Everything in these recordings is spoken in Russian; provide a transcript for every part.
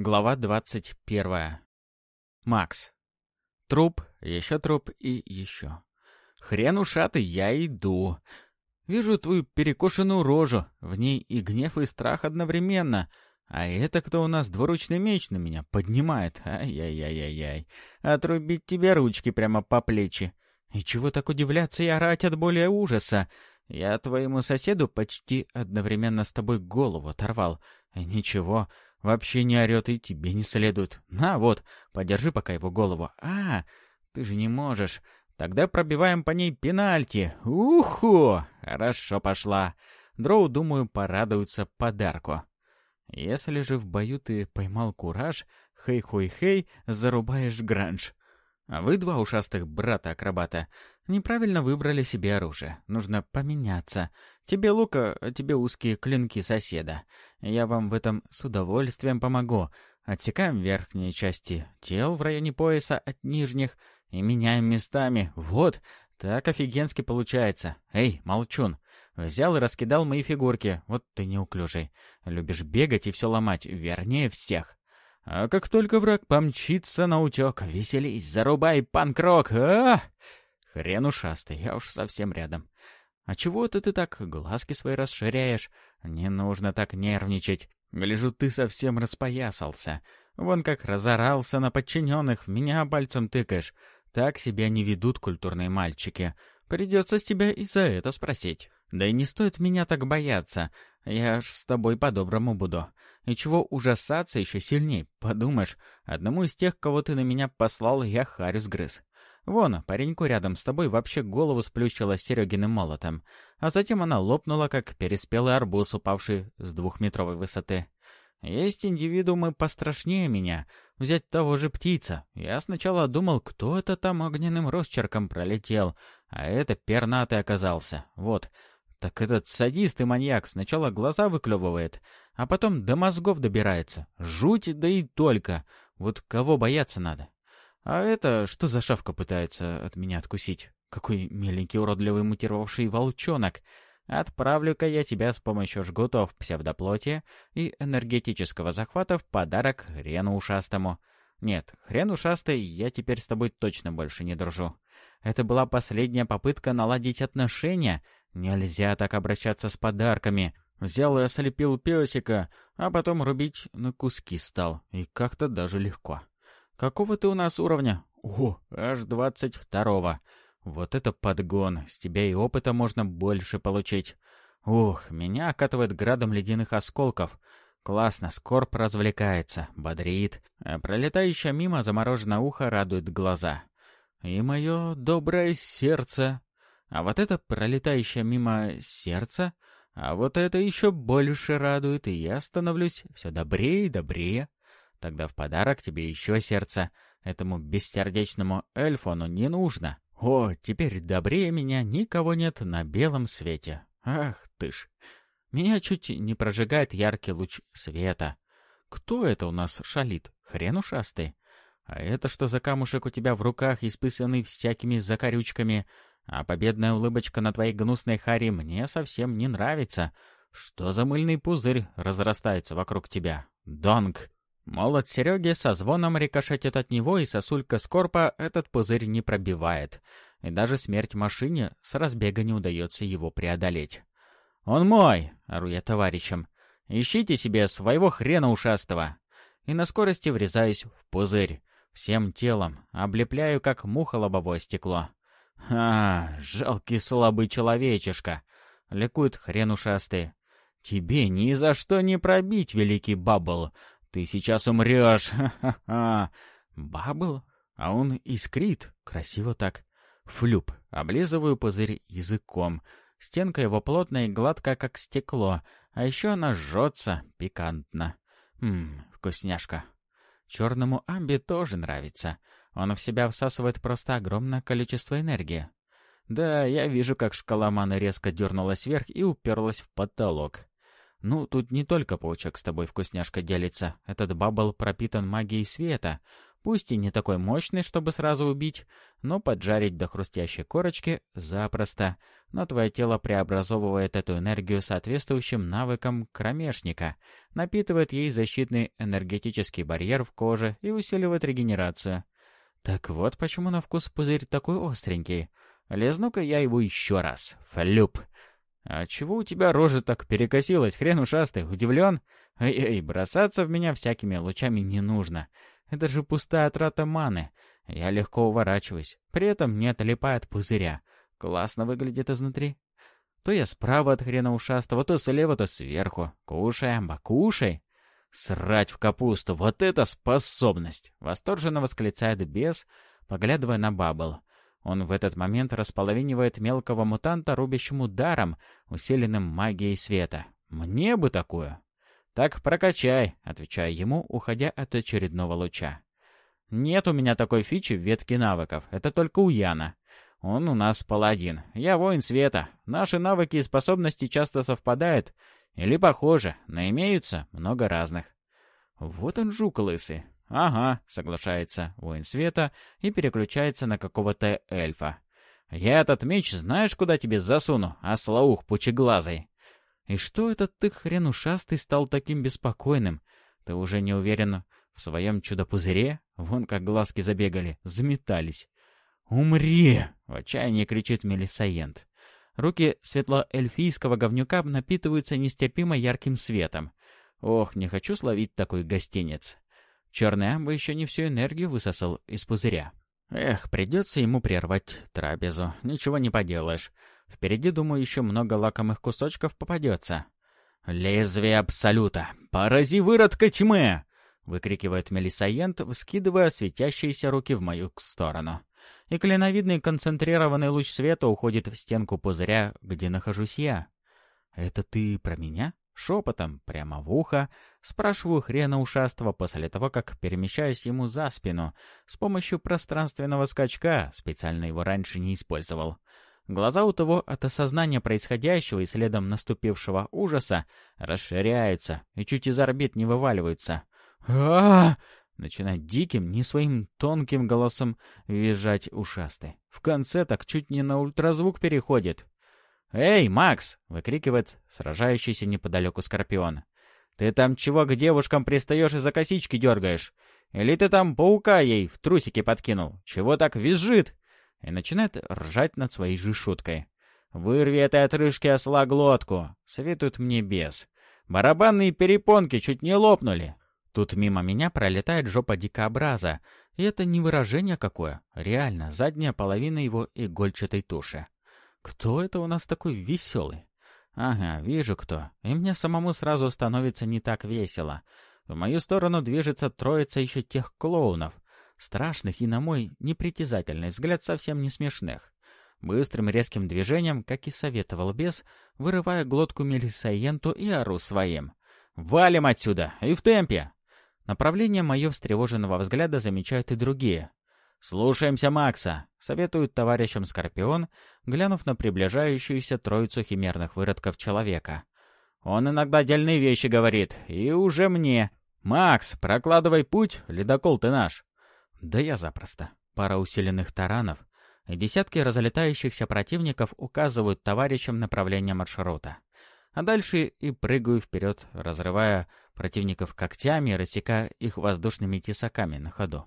Глава двадцать первая. Макс. Труп, еще труп и еще. Хрен ушатый, я иду. Вижу твою перекошенную рожу, в ней и гнев, и страх одновременно. А это кто у нас двуручный меч на меня поднимает? Ай-яй-яй-яй-яй. Отрубить тебе ручки прямо по плечи. И чего так удивляться и орать от боли и ужаса? Я твоему соседу почти одновременно с тобой голову оторвал. Ничего, Вообще не орет и тебе не следует. На, вот, подержи пока его голову. А, ты же не можешь. Тогда пробиваем по ней пенальти. Уху! Хорошо пошла. Дроу, думаю, порадуется подарку. Если же в бою ты поймал кураж, хей-хой-хей, зарубаешь гранж. А вы, два ушастых брата-акробата, неправильно выбрали себе оружие. Нужно поменяться. Тебе лука, а тебе узкие клинки соседа. Я вам в этом с удовольствием помогу. Отсекаем верхние части тел в районе пояса от нижних и меняем местами. Вот, так офигенски получается. Эй, молчун, взял и раскидал мои фигурки. Вот ты неуклюжий. Любишь бегать и все ломать, вернее всех. А как только враг помчится на утек, веселись, зарубай панкрок, а! Хрен ушастый, я уж совсем рядом. А чего это ты так глазки свои расширяешь? Не нужно так нервничать. Гляжу, ты совсем распоясался. Вон как разорался на подчиненных, в меня пальцем тыкаешь. Так себя не ведут культурные мальчики. Придется с тебя и за это спросить. Да и не стоит меня так бояться. Я ж с тобой по-доброму буду. И чего ужасаться еще сильней? Подумаешь, одному из тех, кого ты на меня послал, я харю сгрыз. Вон, пареньку рядом с тобой вообще голову сплющила Серегиным молотом. А затем она лопнула, как переспелый арбуз, упавший с двухметровой высоты. Есть индивидуумы пострашнее меня. Взять того же птица. Я сначала думал, кто это там огненным росчерком пролетел, а это пернатый оказался. Вот, так этот садист и маньяк сначала глаза выклевывает, а потом до мозгов добирается. Жуть, да и только. Вот кого бояться надо. А это что за шавка пытается от меня откусить? Какой миленький уродливый мутировавший волчонок. Отправлю-ка я тебя с помощью жгутов псевдоплоти и энергетического захвата в подарок хрену ушастому. Нет, хрен ушастый, я теперь с тобой точно больше не дружу. Это была последняя попытка наладить отношения, Нельзя так обращаться с подарками. Взял и ослепил песика, а потом рубить на куски стал. И как-то даже легко. Какого ты у нас уровня? О, аж двадцать второго. Вот это подгон. С тебя и опыта можно больше получить. Ух, меня окатывает градом ледяных осколков. Классно, скорб развлекается, бодрит. А пролетающее мимо замороженное ухо радует глаза. И мое доброе сердце а вот это пролетающее мимо сердце, а вот это еще больше радует, и я становлюсь все добрее и добрее. Тогда в подарок тебе еще сердце. Этому бессердечному эльфону не нужно. О, теперь добрее меня никого нет на белом свете. Ах ты ж. Меня чуть не прожигает яркий луч света. Кто это у нас шалит? Хрен ушастый. А это что за камушек у тебя в руках, исписанный всякими закорючками? А победная улыбочка на твоей гнусной харе мне совсем не нравится. Что за мыльный пузырь разрастается вокруг тебя? Донг! Молот Сереги со звоном рикошетит от него, и сосулька Скорпа этот пузырь не пробивает. И даже смерть машине с разбега не удается его преодолеть. «Он мой!» — ору я товарищам. «Ищите себе своего хрена ушастого!» И на скорости врезаюсь в пузырь. Всем телом, облепляю, как муха лобовое стекло. «А, жалкий слабый человечишка!» — ликует хрен ушастый. «Тебе ни за что не пробить, великий Баббл! Ты сейчас умрешь! Ха-ха-ха!» «Баббл? А он искрит, красиво так. Флюп, облизываю пузырь языком. Стенка его плотная и гладкая, как стекло, а еще она жжется, пикантно. Ммм, вкусняшка. Черному амби тоже нравится. Он в себя всасывает просто огромное количество энергии. Да, я вижу, как шкала маны резко дернулась вверх и уперлась в потолок. Ну, тут не только паучок с тобой вкусняшка делится. Этот бабл пропитан магией света. Пусть и не такой мощный, чтобы сразу убить, но поджарить до хрустящей корочки запросто. Но твое тело преобразовывает эту энергию соответствующим навыкам кромешника, напитывает ей защитный энергетический барьер в коже и усиливает регенерацию. Так вот почему на вкус пузырь такой остренький. Лезну-ка я его еще раз. Флюп. «А чего у тебя рожа так перекосилась, хрен ушастый? Удивлен? Эй-эй, бросаться в меня всякими лучами не нужно. Это же пустая трата маны. Я легко уворачиваюсь. При этом не отлипая от пузыря. Классно выглядит изнутри. То я справа от хрена ушастого, то слева, то сверху. Кушай, амба, кушай. Срать в капусту, вот это способность! Восторженно восклицает бес, поглядывая на Баббл. Он в этот момент располовинивает мелкого мутанта рубящим ударом, усиленным магией света. «Мне бы такую!» «Так прокачай», — отвечаю ему, уходя от очередного луча. «Нет у меня такой фичи в ветке навыков, это только у Яна. Он у нас паладин, я воин света. Наши навыки и способности часто совпадают, или похожи, но имеются много разных». «Вот он жук лысый, «Ага», — соглашается воин света и переключается на какого-то эльфа. «Я этот меч знаешь, куда тебе засуну, ослаух пучеглазый?» «И что этот ты хрен ушастый стал таким беспокойным? Ты уже не уверен в своем чудо-пузыре? Вон как глазки забегали, заметались». «Умри!» — в отчаянии кричит Мелисаент. Руки светлоэльфийского говнюка напитываются нестерпимо ярким светом. Ох, не хочу словить такой гостиниц. Черный амба еще не всю энергию высосал из пузыря. Эх, придется ему прервать трапезу. Ничего не поделаешь. Впереди, думаю, еще много лакомых кусочков попадется. «Лезвие Абсолюта! Порази выродка тьмы!» — выкрикивает Мелисаент, вскидывая светящиеся руки в мою сторону. И клиновидный концентрированный луч света уходит в стенку пузыря, где нахожусь я. «Это ты про меня?» Шепотом, прямо в ухо, спрашиваю хрена ушастого после того, как перемещаюсь ему за спину с помощью пространственного скачка, специально его раньше не использовал. Глаза у того от осознания происходящего и следом наступившего ужаса расширяются и чуть из орбит не вываливаются. а Начинает диким, не своим тонким голосом визжать ушастый. В конце так чуть не на ультразвук переходит. «Эй, Макс!» — выкрикивает сражающийся неподалеку Скорпион. «Ты там чего к девушкам пристаешь и за косички дергаешь? Или ты там паука ей в трусики подкинул? Чего так визжит?» И начинает ржать над своей же шуткой. «Вырви этой отрыжки осла глотку!» — советует мне бес. «Барабанные перепонки чуть не лопнули!» Тут мимо меня пролетает жопа дикообраза, и это не выражение какое, реально задняя половина его игольчатой туши. Кто это у нас такой веселый? Ага, вижу кто. И мне самому сразу становится не так весело. В мою сторону движется троица еще тех клоунов. Страшных и, на мой непритязательный взгляд, совсем не смешных. Быстрым резким движением, как и советовал бес, вырывая глотку Мелисаенту и ору своим. «Валим отсюда! И в темпе!» Направление мое встревоженного взгляда замечают и другие. «Слушаемся Макса», — советует товарищам Скорпион, глянув на приближающуюся троицу химерных выродков человека. «Он иногда дельные вещи говорит, и уже мне. Макс, прокладывай путь, ледокол ты наш». «Да я запросто». Пара усиленных таранов и десятки разлетающихся противников указывают товарищам направление маршрута. А дальше и прыгаю вперед, разрывая противников когтями рассекая их воздушными тесаками на ходу.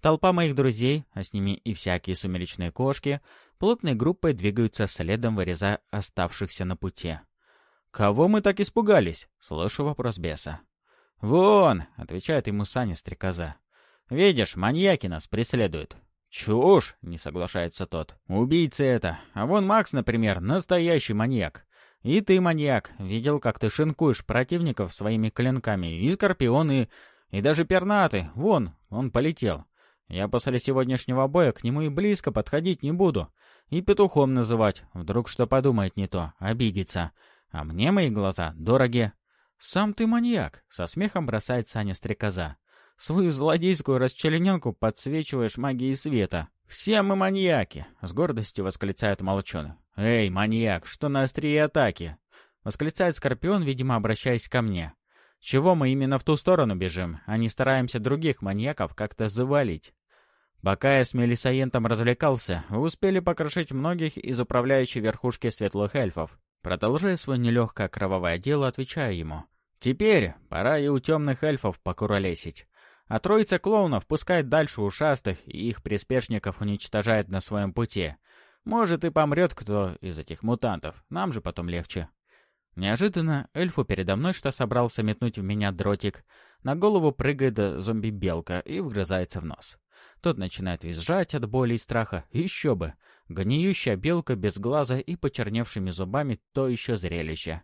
Толпа моих друзей, а с ними и всякие сумеречные кошки, плотной группой двигаются следом, вырезая оставшихся на пути. «Кого мы так испугались?» — слышу вопрос беса. «Вон!» — отвечает ему Саня стрекоза. «Видишь, маньяки нас преследуют». «Чушь!» — не соглашается тот. «Убийцы это. А вон Макс, например, настоящий маньяк. И ты маньяк. Видел, как ты шинкуешь противников своими клинками. И скорпионы, и даже пернаты. Вон, он полетел. Я после сегодняшнего боя к нему и близко подходить не буду. И петухом называть. Вдруг что подумает не то, обидится. А мне мои глаза дороги. «Сам ты маньяк!» — со смехом бросает Саня стрекоза. «Свою злодейскую расчлененку подсвечиваешь магией света. Все мы маньяки!» — с гордостью восклицает молчон. «Эй, маньяк, что на острие атаки?» — восклицает Скорпион, видимо, обращаясь ко мне. Чего мы именно в ту сторону бежим, а не стараемся других маньяков как-то завалить? Пока я с Мелисаентом развлекался, вы успели покрошить многих из управляющей верхушки светлых эльфов. Продолжая свое нелегкое кровавое дело, отвечаю ему. Теперь пора и у темных эльфов покуролесить. А троица клоунов пускает дальше ушастых и их приспешников уничтожает на своем пути. Может и помрет кто из этих мутантов, нам же потом легче. Неожиданно эльфу передо мной, что собрался метнуть в меня дротик, на голову прыгает зомби-белка и вгрызается в нос. Тот начинает визжать от боли и страха. Еще бы! Гниющая белка без глаза и почерневшими зубами — то еще зрелище.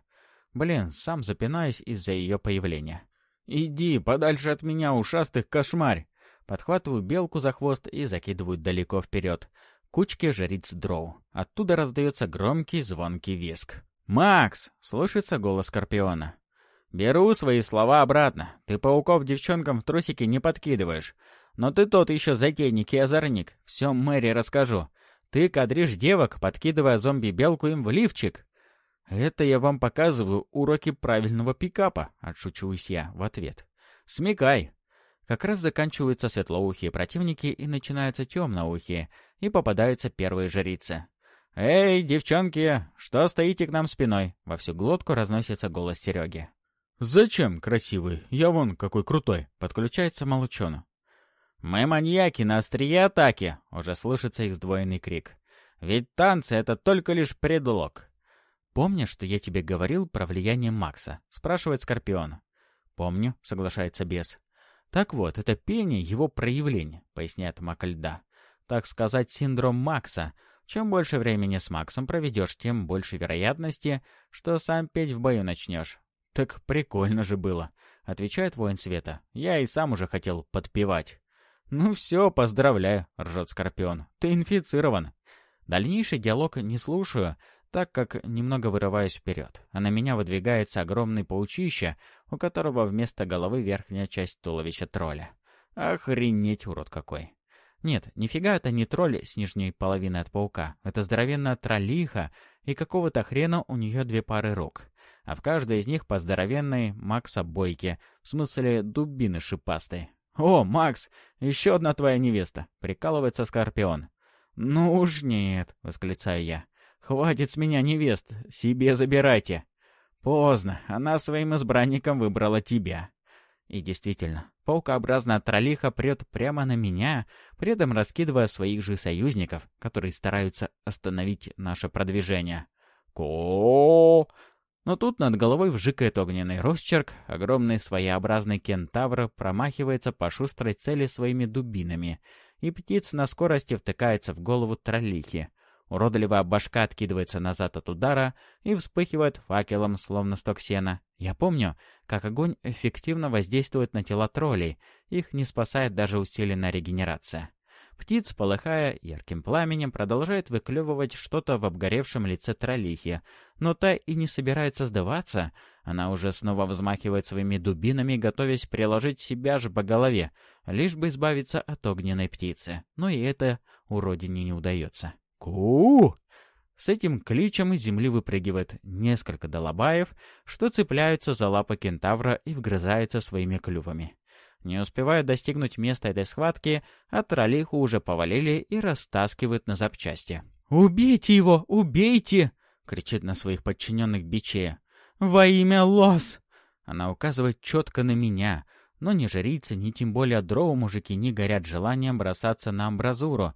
Блин, сам запинаюсь из-за ее появления. «Иди, подальше от меня, ушастых кошмарь!» Подхватываю белку за хвост и закидываю далеко вперед. Кучки жриц дроу. Оттуда раздается громкий звонкий виск. «Макс!» — слышится голос Скорпиона. «Беру свои слова обратно. Ты пауков девчонкам в трусики не подкидываешь. Но ты тот еще затейник и озорник. Все Мэри расскажу. Ты кадришь девок, подкидывая зомби-белку им в лифчик. Это я вам показываю уроки правильного пикапа, отшучиваюсь я в ответ. Смекай. Как раз заканчиваются светлоухие противники и начинаются темноухие, и попадаются первые жрицы. «Эй, девчонки, что стоите к нам спиной?» Во всю глотку разносится голос Сереги. «Зачем, красивый? Я вон какой крутой!» Подключается Молчону. «Мы маньяки на острие атаки!» — уже слышится их сдвоенный крик. «Ведь танцы — это только лишь предлог!» «Помнишь, что я тебе говорил про влияние Макса?» — спрашивает Скорпион. «Помню», — соглашается бес. «Так вот, это пение — его проявление», — поясняет льда. «Так сказать, синдром Макса. Чем больше времени с Максом проведешь, тем больше вероятности, что сам петь в бою начнешь». «Так прикольно же было», — отвечает воин света. «Я и сам уже хотел подпевать». «Ну все, поздравляю», — ржет Скорпион. «Ты инфицирован». Дальнейший диалог не слушаю, так как немного вырываюсь вперед, а на меня выдвигается огромный паучище, у которого вместо головы верхняя часть туловища тролля. Охренеть, урод какой. Нет, нифига это не тролль с нижней половиной от паука. Это здоровенная троллиха, и какого-то хрена у нее две пары рук. А в каждой из них по здоровенной Макса Бойке, в смысле дубины шипастой. «О, Макс, еще одна твоя невеста!» — прикалывается Скорпион. «Ну уж нет!» — восклицаю я. «Хватит с меня невест, себе забирайте!» «Поздно, она своим избранником выбрала тебя!» И действительно, паукообразная троллиха прет прямо на меня, при этом раскидывая своих же союзников, которые стараются остановить наше продвижение. ко но тут над головой вжикает огненный росчерк, огромный своеобразный кентавр промахивается по шустрой цели своими дубинами, и птица на скорости втыкается в голову троллихи. Уродливая башка откидывается назад от удара и вспыхивает факелом, словно сток сена. Я помню, как огонь эффективно воздействует на тела троллей, их не спасает даже усиленная регенерация. Птиц, полыхая ярким пламенем, продолжает выклевывать что-то в обгоревшем лице троллихи, но та и не собирается сдаваться. Она уже снова взмахивает своими дубинами, готовясь приложить себя же по голове, лишь бы избавиться от огненной птицы. Но и это уродине не удается. Ку С этим кличем из земли выпрыгивает несколько долобаев, что цепляются за лапы кентавра и вгрызаются своими клювами. Не успевая достигнуть места этой схватки, а троллиху уже повалили и растаскивают на запчасти. «Убейте его! Убейте!» — кричит на своих подчиненных биче. «Во имя Лос!» Она указывает четко на меня, но ни жрицы, ни тем более дроу мужики не горят желанием бросаться на амбразуру,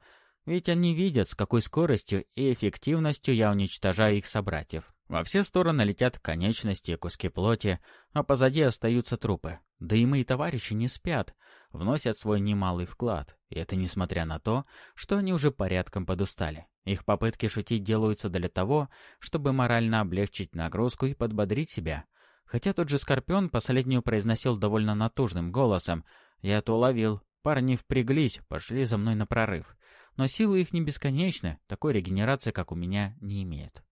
ведь они видят, с какой скоростью и эффективностью я уничтожаю их собратьев. Во все стороны летят конечности и куски плоти, а позади остаются трупы. Да и мои товарищи не спят, вносят свой немалый вклад. И это несмотря на то, что они уже порядком подустали. Их попытки шутить делаются для того, чтобы морально облегчить нагрузку и подбодрить себя. Хотя тот же Скорпион последнюю произносил довольно натужным голосом. Я это уловил. Парни впряглись, пошли за мной на прорыв. Но силы их не бесконечны, такой регенерации, как у меня, не имеют.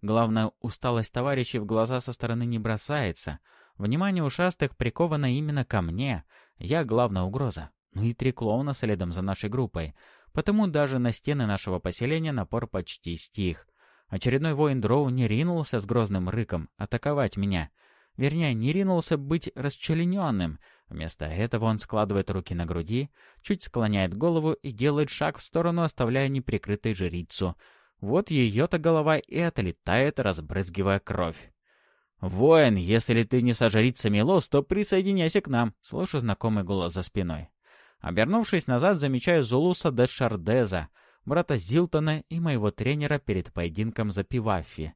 Главное, усталость товарищей в глаза со стороны не бросается. Внимание ушастых приковано именно ко мне. Я главная угроза. Ну и три клоуна следом за нашей группой. Потому даже на стены нашего поселения напор почти стих. Очередной воин Дроу не ринулся с грозным рыком атаковать меня. Вернее, не ринулся быть расчлененным. Вместо этого он складывает руки на груди, чуть склоняет голову и делает шаг в сторону, оставляя неприкрытой жрицу. Вот ее-то голова и отлетает, разбрызгивая кровь. «Воин, если ты не со жрицами Лос, то присоединяйся к нам», — слышу знакомый голос за спиной. Обернувшись назад, замечаю Зулуса де Шардеза, брата Зилтона и моего тренера перед поединком за Пиваффи.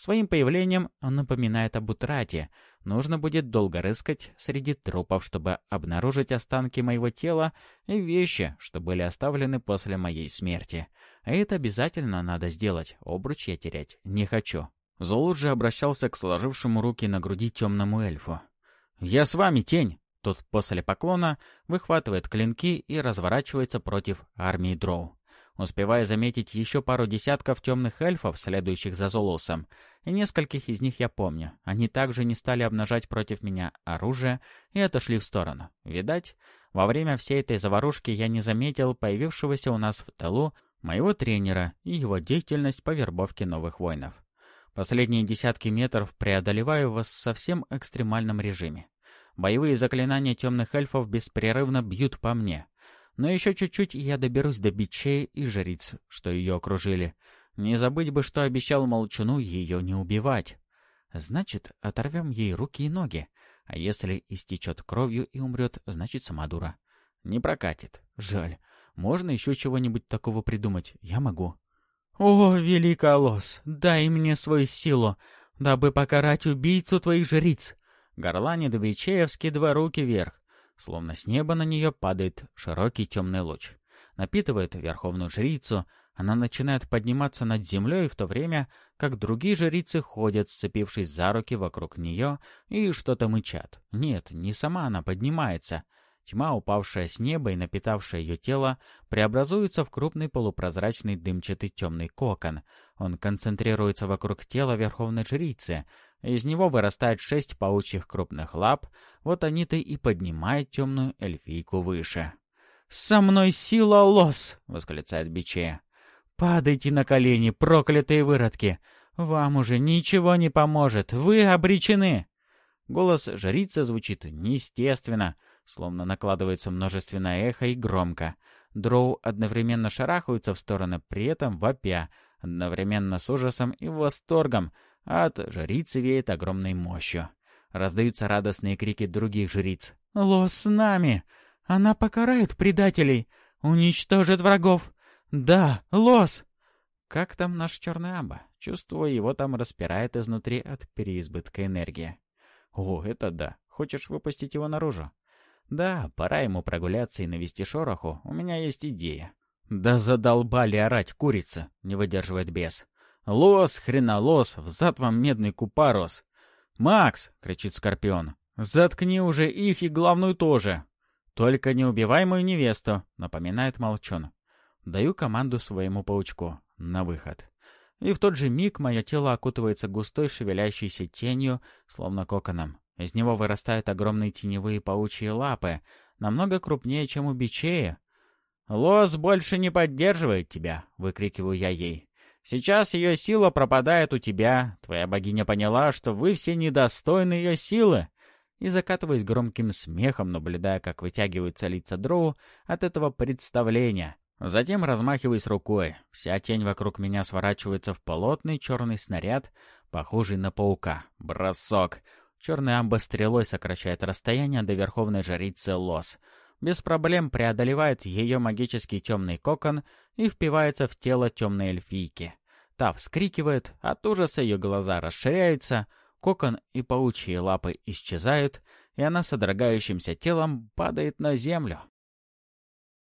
Своим появлением он напоминает об утрате. Нужно будет долго рыскать среди трупов, чтобы обнаружить останки моего тела и вещи, что были оставлены после моей смерти. А это обязательно надо сделать. Обруч я терять не хочу. Золут же обращался к сложившему руки на груди темному эльфу. «Я с вами, тень!» Тот после поклона выхватывает клинки и разворачивается против армии дроу успевая заметить еще пару десятков темных эльфов, следующих за Золусом, и нескольких из них я помню. Они также не стали обнажать против меня оружие и отошли в сторону. Видать, во время всей этой заварушки я не заметил появившегося у нас в тылу моего тренера и его деятельность по вербовке новых воинов. Последние десятки метров преодолеваю в совсем экстремальном режиме. Боевые заклинания темных эльфов беспрерывно бьют по мне — но еще чуть-чуть, и я доберусь до бичей и жриц, что ее окружили. Не забыть бы, что обещал молчуну ее не убивать. Значит, оторвем ей руки и ноги. А если истечет кровью и умрет, значит, сама дура. Не прокатит. Жаль. Можно еще чего-нибудь такого придумать? Я могу. «О, великий дай мне свою силу, дабы покарать убийцу твоих жриц!» Горланит Бичеев, скидывая руки вверх. Словно с неба на нее падает широкий темный луч. Напитывает верховную жрицу, она начинает подниматься над землей в то время, как другие жрицы ходят, сцепившись за руки вокруг нее и что-то мычат. Нет, не сама она поднимается. Тьма, упавшая с неба и напитавшая ее тело, преобразуется в крупный полупрозрачный дымчатый темный кокон. Он концентрируется вокруг тела верховной жрицы, из него вырастает шесть паучьих крупных лап, вот они-то и поднимают темную эльфийку выше. «Со мной сила лос!» — восклицает Биче. «Падайте на колени, проклятые выродки! Вам уже ничего не поможет, вы обречены!» Голос жрицы звучит неестественно, словно накладывается множественное эхо и громко. Дроу одновременно шарахаются в стороны, при этом вопя, одновременно с ужасом и восторгом — от жрицы веет огромной мощью. Раздаются радостные крики других жриц. «Лос с нами! Она покарает предателей! Уничтожит врагов! Да, Лос!» «Как там наш черный аба?» Чувствую, его там распирает изнутри от переизбытка энергии. «О, это да! Хочешь выпустить его наружу?» «Да, пора ему прогуляться и навести шороху. У меня есть идея». «Да задолбали орать, курица!» — не выдерживает бес. «Лос, хренолос, взад вам медный купарос!» «Макс!» — кричит Скорпион. «Заткни уже их и главную тоже!» «Только не убивай мою невесту!» — напоминает Молчун. Даю команду своему паучку. На выход. И в тот же миг мое тело окутывается густой шевелящейся тенью, словно коконом. Из него вырастают огромные теневые паучьи лапы, намного крупнее, чем у бичея. «Лос больше не поддерживает тебя!» — выкрикиваю я ей. Сейчас ее сила пропадает у тебя. Твоя богиня поняла, что вы все недостойны ее силы. И закатываясь громким смехом, наблюдая, как вытягиваются лица дроу от этого представления. Затем размахиваясь рукой. Вся тень вокруг меня сворачивается в плотный черный снаряд, похожий на паука. Бросок. Черная амба стрелой сокращает расстояние до верховной жрицы Лос — без проблем преодолевает ее магический темный кокон и впивается в тело темной эльфийки. Та вскрикивает, от ужаса ее глаза расширяются, кокон и паучьи лапы исчезают, и она содрогающимся телом падает на землю.